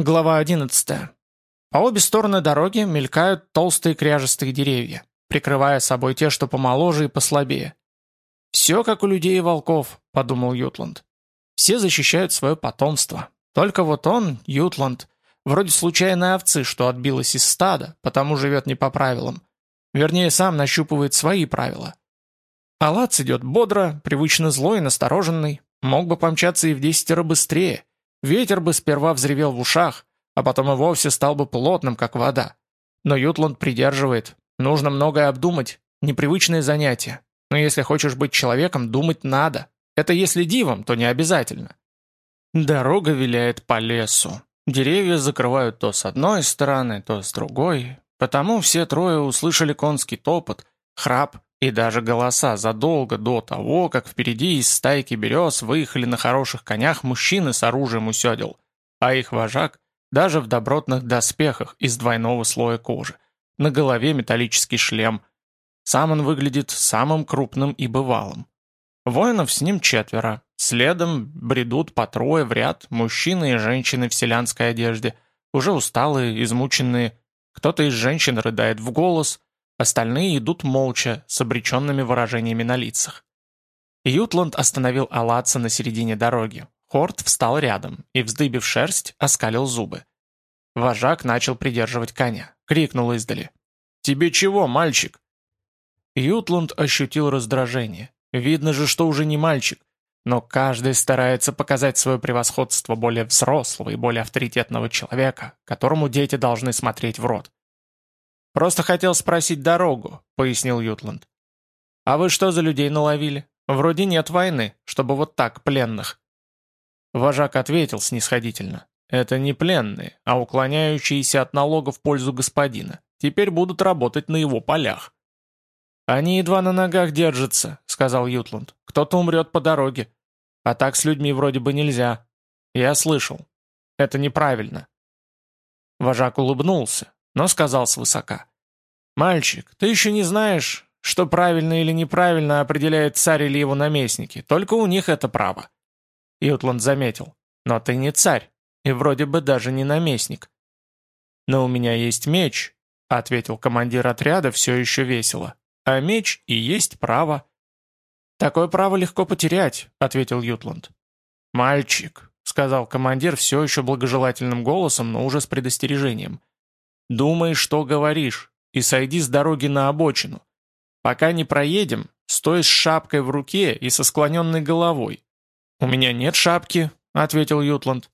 Глава 11. По обе стороны дороги мелькают толстые кряжестые деревья, прикрывая собой те, что помоложе и послабее. «Все как у людей и волков», — подумал Ютланд. «Все защищают свое потомство. Только вот он, Ютланд, вроде случайной овцы, что отбилась из стада, потому живет не по правилам. Вернее, сам нащупывает свои правила. Алац идет бодро, привычно злой и настороженный. Мог бы помчаться и в десятеро быстрее. Ветер бы сперва взревел в ушах, а потом и вовсе стал бы плотным, как вода. Но Ютланд придерживает. Нужно многое обдумать. Непривычное занятие. Но если хочешь быть человеком, думать надо. Это если дивом, то не обязательно. Дорога виляет по лесу. Деревья закрывают то с одной стороны, то с другой. Потому все трое услышали конский топот, храп и даже голоса задолго до того, как впереди из стайки берез выехали на хороших конях мужчины с оружием у а их вожак даже в добротных доспехах из двойного слоя кожи, на голове металлический шлем. Сам он выглядит самым крупным и бывалым. Воинов с ним четверо, следом бредут по трое в ряд мужчины и женщины в селянской одежде, уже усталые, измученные, кто-то из женщин рыдает в голос – Остальные идут молча, с обреченными выражениями на лицах. Ютланд остановил Алатса на середине дороги. Хорт встал рядом и, вздыбив шерсть, оскалил зубы. Вожак начал придерживать коня. Крикнул издали. «Тебе чего, мальчик?» Ютланд ощутил раздражение. Видно же, что уже не мальчик. Но каждый старается показать свое превосходство более взрослого и более авторитетного человека, которому дети должны смотреть в рот. «Просто хотел спросить дорогу», — пояснил Ютланд. «А вы что за людей наловили? Вроде нет войны, чтобы вот так, пленных». Вожак ответил снисходительно. «Это не пленные, а уклоняющиеся от налога в пользу господина. Теперь будут работать на его полях». «Они едва на ногах держатся», — сказал Ютланд. «Кто-то умрет по дороге. А так с людьми вроде бы нельзя. Я слышал. Это неправильно». Вожак улыбнулся, но сказал свысока. «Мальчик, ты еще не знаешь, что правильно или неправильно определяет царь или его наместники, только у них это право». Ютланд заметил. «Но ты не царь, и вроде бы даже не наместник». «Но у меня есть меч», — ответил командир отряда все еще весело. «А меч и есть право». «Такое право легко потерять», — ответил Ютланд. «Мальчик», — сказал командир все еще благожелательным голосом, но уже с предостережением. Думай, что говоришь, и сойди с дороги на обочину. Пока не проедем, стой с шапкой в руке и со склоненной головой. «У меня нет шапки», — ответил Ютланд.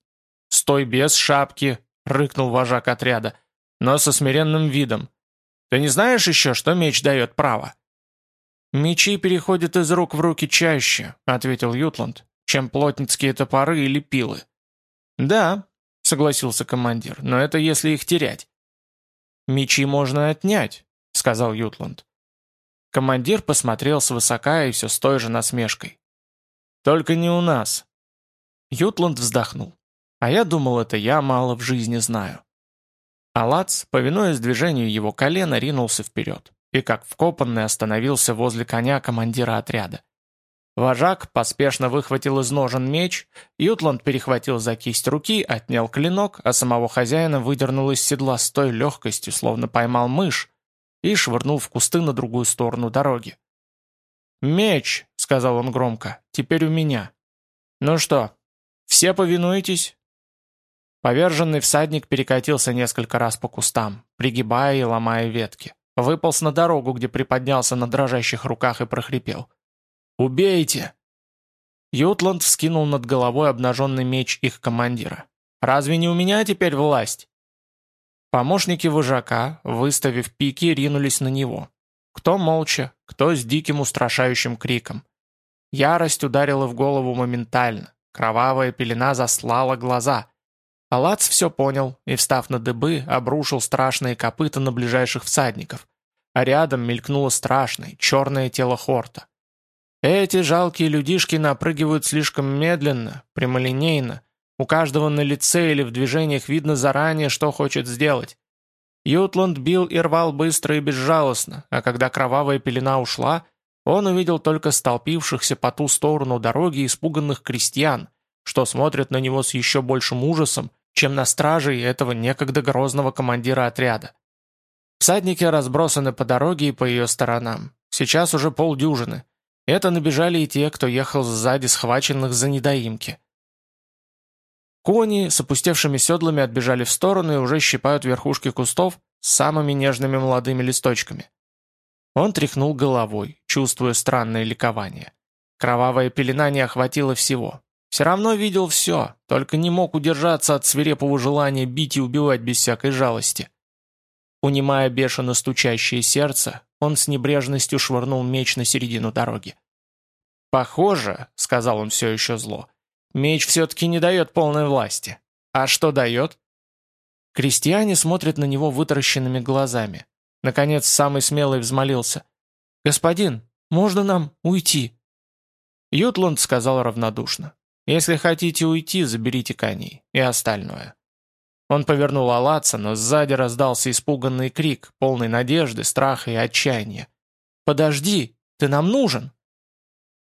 «Стой без шапки», — рыкнул вожак отряда, но со смиренным видом. «Ты не знаешь еще, что меч дает право?» «Мечи переходят из рук в руки чаще», — ответил Ютланд, «чем плотницкие топоры или пилы». «Да», — согласился командир, — «но это если их терять. «Мечи можно отнять», — сказал Ютланд. Командир посмотрел свысока и все с той же насмешкой. «Только не у нас». Ютланд вздохнул. «А я думал, это я мало в жизни знаю». Алац, повинуясь движению его колена, ринулся вперед и, как вкопанный, остановился возле коня командира отряда. Вожак поспешно выхватил из ножен меч, Ютланд перехватил за кисть руки, отнял клинок, а самого хозяина выдернул из седла с той легкостью, словно поймал мышь, и швырнул в кусты на другую сторону дороги. «Меч!» — сказал он громко. «Теперь у меня». «Ну что, все повинуетесь?» Поверженный всадник перекатился несколько раз по кустам, пригибая и ломая ветки. Выполз на дорогу, где приподнялся на дрожащих руках и прохрипел. «Убейте!» Ютланд вскинул над головой обнаженный меч их командира. «Разве не у меня теперь власть?» Помощники вожака, выставив пики, ринулись на него. Кто молча, кто с диким устрашающим криком. Ярость ударила в голову моментально. Кровавая пелена заслала глаза. Алац все понял и, встав на дыбы, обрушил страшные копыта на ближайших всадников. А рядом мелькнуло страшное, черное тело Хорта. Эти жалкие людишки напрыгивают слишком медленно, прямолинейно. У каждого на лице или в движениях видно заранее, что хочет сделать. Ютланд бил и рвал быстро и безжалостно, а когда кровавая пелена ушла, он увидел только столпившихся по ту сторону дороги испуганных крестьян, что смотрят на него с еще большим ужасом, чем на страже этого некогда грозного командира отряда. Всадники разбросаны по дороге и по ее сторонам. Сейчас уже полдюжины. Это набежали и те, кто ехал сзади схваченных за недоимки. Кони с опустевшими седлами отбежали в сторону и уже щипают верхушки кустов с самыми нежными молодыми листочками. Он тряхнул головой, чувствуя странное ликование. Кровавая пелена не охватила всего. Все равно видел все, только не мог удержаться от свирепого желания бить и убивать без всякой жалости. Унимая бешено стучащее сердце, он с небрежностью швырнул меч на середину дороги. «Похоже», — сказал он все еще зло, — «меч все-таки не дает полной власти. А что дает?» Крестьяне смотрят на него вытаращенными глазами. Наконец, самый смелый взмолился. «Господин, можно нам уйти?» Ютланд сказал равнодушно. «Если хотите уйти, заберите коней и остальное». Он повернул Алаца, но сзади раздался испуганный крик, полный надежды, страха и отчаяния. «Подожди, ты нам нужен!»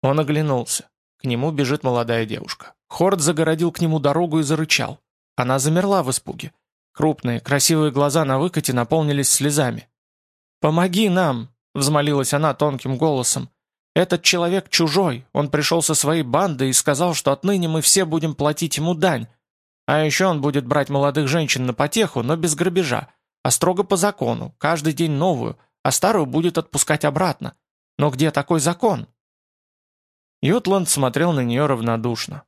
Он оглянулся. К нему бежит молодая девушка. Хорд загородил к нему дорогу и зарычал. Она замерла в испуге. Крупные, красивые глаза на выкате наполнились слезами. «Помоги нам!» — взмолилась она тонким голосом. «Этот человек чужой, он пришел со своей бандой и сказал, что отныне мы все будем платить ему дань, а еще он будет брать молодых женщин на потеху, но без грабежа, а строго по закону, каждый день новую, а старую будет отпускать обратно. Но где такой закон?» Ютланд смотрел на нее равнодушно.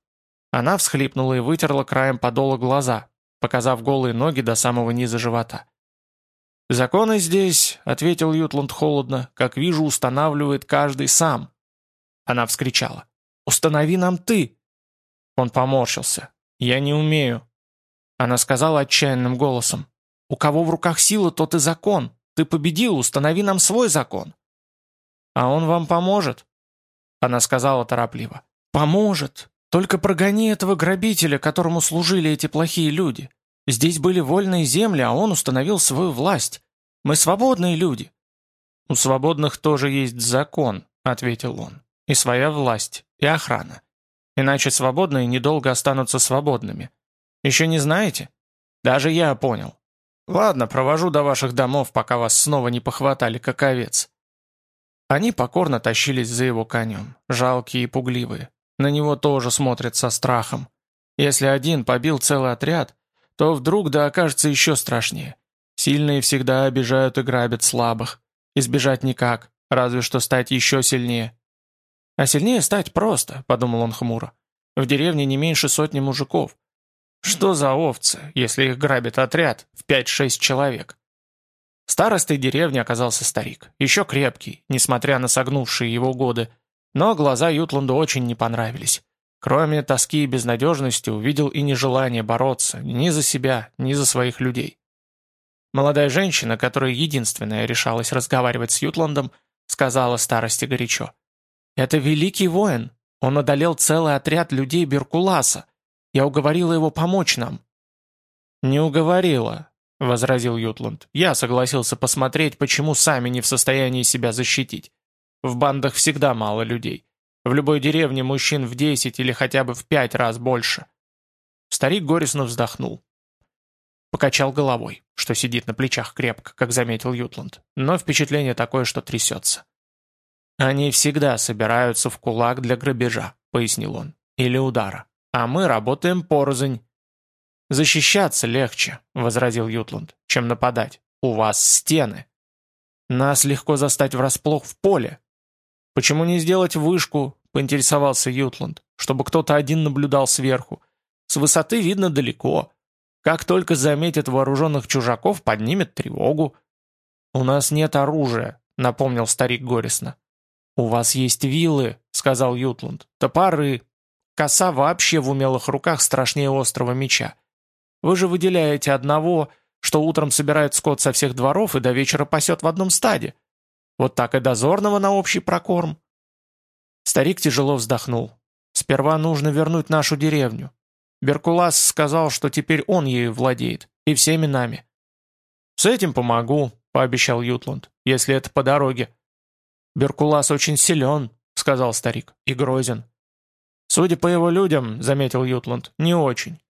Она всхлипнула и вытерла краем подола глаза, показав голые ноги до самого низа живота. «Законы здесь», — ответил Ютланд холодно, — «как вижу, устанавливает каждый сам». Она вскричала. «Установи нам ты!» Он поморщился. «Я не умею». Она сказала отчаянным голосом. «У кого в руках сила, тот и закон. Ты победил, установи нам свой закон». «А он вам поможет?» Она сказала торопливо. «Поможет. Только прогони этого грабителя, которому служили эти плохие люди. Здесь были вольные земли, а он установил свою власть. Мы свободные люди». «У свободных тоже есть закон», — ответил он. «И своя власть, и охрана. Иначе свободные недолго останутся свободными. Еще не знаете? Даже я понял. Ладно, провожу до ваших домов, пока вас снова не похватали, как овец. Они покорно тащились за его конем, жалкие и пугливые. На него тоже смотрят со страхом. Если один побил целый отряд, то вдруг да окажется еще страшнее. Сильные всегда обижают и грабят слабых. Избежать никак, разве что стать еще сильнее. А сильнее стать просто, подумал он хмуро. В деревне не меньше сотни мужиков. Что за овцы, если их грабит отряд в пять-шесть человек? Старостой деревни оказался старик, еще крепкий, несмотря на согнувшие его годы, но глаза Ютланду очень не понравились. Кроме тоски и безнадежности увидел и нежелание бороться ни за себя, ни за своих людей. Молодая женщина, которая единственная решалась разговаривать с Ютландом, сказала старости горячо. Это великий воин. Он одолел целый отряд людей Беркуласа. Я уговорила его помочь нам». «Не уговорила», — возразил Ютланд. «Я согласился посмотреть, почему сами не в состоянии себя защитить. В бандах всегда мало людей. В любой деревне мужчин в десять или хотя бы в пять раз больше». Старик горестно вздохнул. Покачал головой, что сидит на плечах крепко, как заметил Ютланд. Но впечатление такое, что трясется. «Они всегда собираются в кулак для грабежа», — пояснил он, — «или удара. А мы работаем порознь». «Защищаться легче», — возразил Ютланд, — «чем нападать. У вас стены. Нас легко застать врасплох в поле». «Почему не сделать вышку?» — поинтересовался Ютланд, «чтобы кто-то один наблюдал сверху. С высоты видно далеко. Как только заметят вооруженных чужаков, поднимет тревогу». «У нас нет оружия», — напомнил старик горестно. «У вас есть вилы», — сказал Ютланд, — «топоры. Коса вообще в умелых руках страшнее острого меча. Вы же выделяете одного, что утром собирает скот со всех дворов и до вечера пасет в одном стаде. Вот так и дозорного на общий прокорм». Старик тяжело вздохнул. «Сперва нужно вернуть нашу деревню. Беркулас сказал, что теперь он ею владеет, и всеми нами». «С этим помогу», — пообещал Ютланд, — «если это по дороге». «Беркулас очень силен», — сказал старик, — «и грозен». «Судя по его людям», — заметил Ютланд, — «не очень.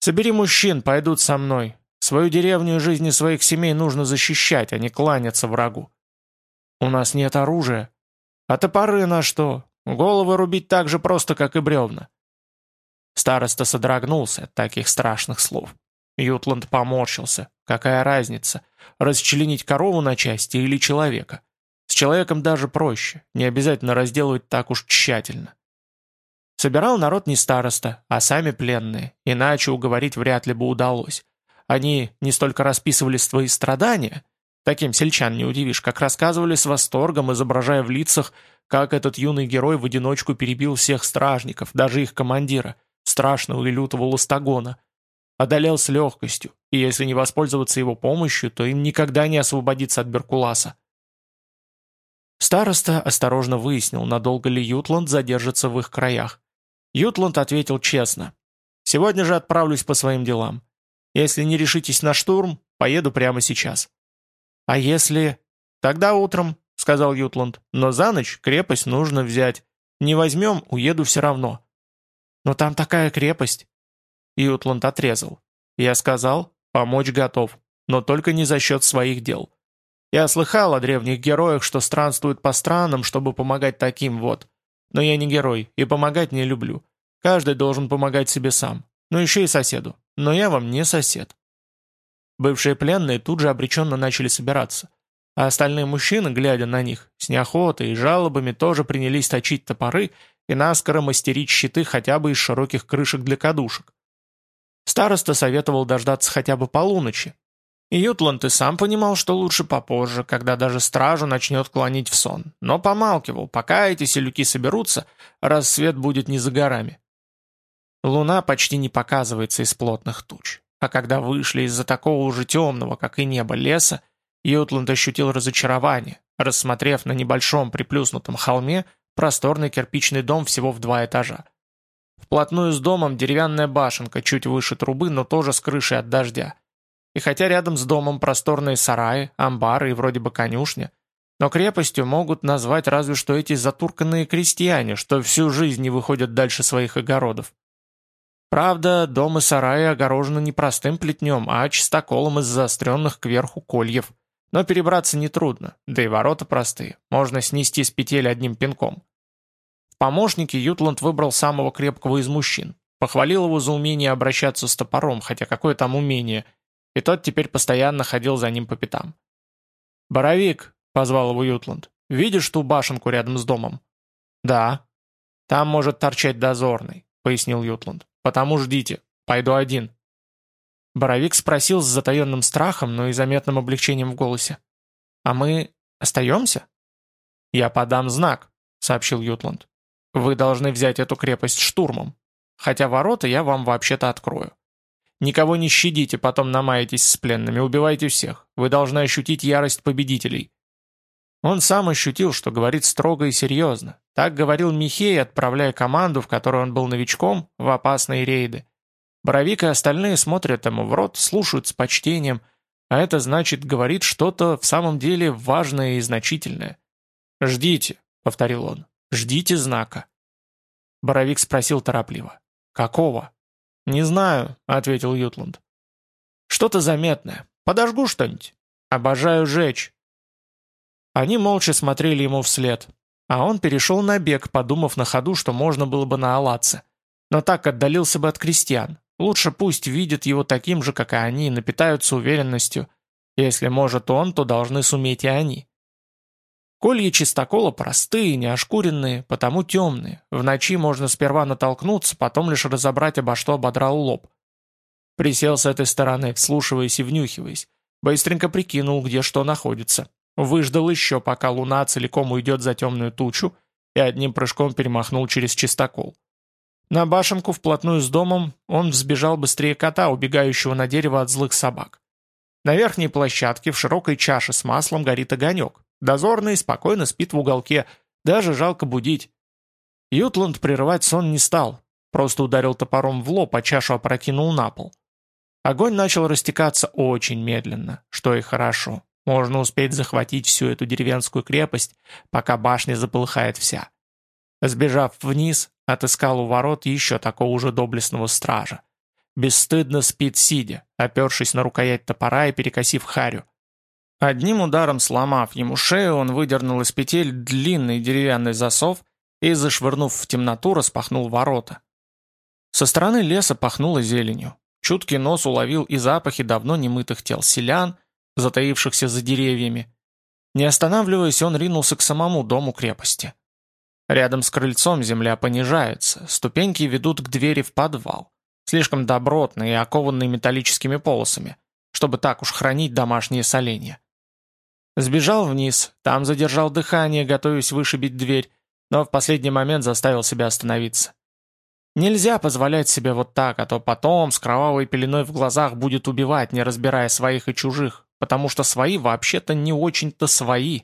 «Собери мужчин, пойдут со мной. Свою деревню и жизни своих семей нужно защищать, а не кланяться врагу. У нас нет оружия. А топоры на что? Головы рубить так же просто, как и бревна». Староста содрогнулся от таких страшных слов. Ютланд поморщился. Какая разница, расчленить корову на части или человека? С человеком даже проще, не обязательно разделывать так уж тщательно. Собирал народ не староста, а сами пленные, иначе уговорить вряд ли бы удалось. Они не столько расписывали свои страдания, таким сельчан не удивишь, как рассказывали с восторгом, изображая в лицах, как этот юный герой в одиночку перебил всех стражников, даже их командира, страшного и лютого Ластагона, одолел с легкостью, и если не воспользоваться его помощью, то им никогда не освободиться от Беркуласа. Староста осторожно выяснил, надолго ли Ютланд задержится в их краях. Ютланд ответил честно. «Сегодня же отправлюсь по своим делам. Если не решитесь на штурм, поеду прямо сейчас». «А если...» «Тогда утром», — сказал Ютланд. «Но за ночь крепость нужно взять. Не возьмем, уеду все равно». «Но там такая крепость». Ютланд отрезал. «Я сказал, помочь готов, но только не за счет своих дел. Я слыхал о древних героях, что странствуют по странам, чтобы помогать таким вот. Но я не герой и помогать не люблю. Каждый должен помогать себе сам. Ну еще и соседу. Но я вам не сосед». Бывшие пленные тут же обреченно начали собираться. А остальные мужчины, глядя на них, с неохотой и жалобами тоже принялись точить топоры и наскоро мастерить щиты хотя бы из широких крышек для кадушек. Староста советовал дождаться хотя бы полуночи. И Ютланд и сам понимал, что лучше попозже, когда даже стражу начнет клонить в сон, но помалкивал, пока эти селюки соберутся, рассвет будет не за горами. Луна почти не показывается из плотных туч, а когда вышли из-за такого уже темного, как и небо, леса, Ютланд ощутил разочарование, рассмотрев на небольшом приплюснутом холме просторный кирпичный дом всего в два этажа. Вплотную с домом деревянная башенка, чуть выше трубы, но тоже с крышей от дождя. И хотя рядом с домом просторные сараи, амбары и вроде бы конюшня, но крепостью могут назвать разве что эти затурканные крестьяне, что всю жизнь не выходят дальше своих огородов. Правда, дом и сараи огорожены не простым плетнем, а чистоколом из заостренных кверху кольев. Но перебраться нетрудно, да и ворота простые, можно снести с петель одним пинком. В помощнике Ютланд выбрал самого крепкого из мужчин. Похвалил его за умение обращаться с топором, хотя какое там умение, и тот теперь постоянно ходил за ним по пятам. «Боровик», — позвал его Ютланд, — «видишь ту башенку рядом с домом?» «Да». «Там может торчать дозорный», — пояснил Ютланд. «Потому ждите. Пойду один». Боровик спросил с затаенным страхом, но и заметным облегчением в голосе. «А мы остаемся?» «Я подам знак», — сообщил Ютланд. Вы должны взять эту крепость штурмом. Хотя ворота я вам вообще-то открою. Никого не щадите, потом намаетесь с пленными, убивайте всех. Вы должны ощутить ярость победителей». Он сам ощутил, что говорит строго и серьезно. Так говорил Михей, отправляя команду, в которой он был новичком, в опасные рейды. Боровик и остальные смотрят ему в рот, слушают с почтением, а это значит, говорит что-то в самом деле важное и значительное. «Ждите», — повторил он, Ждите знака». Боровик спросил торопливо. «Какого?» «Не знаю», — ответил Ютланд. «Что-то заметное. Подожгу что-нибудь. Обожаю жечь». Они молча смотрели ему вслед, а он перешел на бег, подумав на ходу, что можно было бы наолаться. Но так отдалился бы от крестьян. Лучше пусть видят его таким же, как и они, напитаются уверенностью. Если может он, то должны суметь и они. Колья чистокола простые, неошкуренные, потому темные. В ночи можно сперва натолкнуться, потом лишь разобрать, обо что ободрал лоб. Присел с этой стороны, вслушиваясь и внюхиваясь. Быстренько прикинул, где что находится. Выждал еще, пока луна целиком уйдет за темную тучу, и одним прыжком перемахнул через чистокол. На башенку вплотную с домом он взбежал быстрее кота, убегающего на дерево от злых собак. На верхней площадке в широкой чаше с маслом горит огонек. Дозорный спокойно спит в уголке, даже жалко будить. Ютланд прерывать сон не стал, просто ударил топором в лоб, а чашу опрокинул на пол. Огонь начал растекаться очень медленно, что и хорошо. Можно успеть захватить всю эту деревенскую крепость, пока башня заполыхает вся. Сбежав вниз, отыскал у ворот еще такого уже доблестного стража. бесстыдно спит сидя, опершись на рукоять топора и перекосив харю. Одним ударом сломав ему шею, он выдернул из петель длинный деревянный засов и, зашвырнув в темноту, распахнул ворота. Со стороны леса пахнуло зеленью. Чуткий нос уловил и запахи давно немытых тел селян, затаившихся за деревьями. Не останавливаясь, он ринулся к самому дому крепости. Рядом с крыльцом земля понижается, ступеньки ведут к двери в подвал, слишком добротные и окованные металлическими полосами, чтобы так уж хранить домашние соленья. Сбежал вниз, там задержал дыхание, готовясь вышибить дверь, но в последний момент заставил себя остановиться. Нельзя позволять себе вот так, а то потом с кровавой пеленой в глазах будет убивать, не разбирая своих и чужих, потому что свои вообще-то не очень-то свои.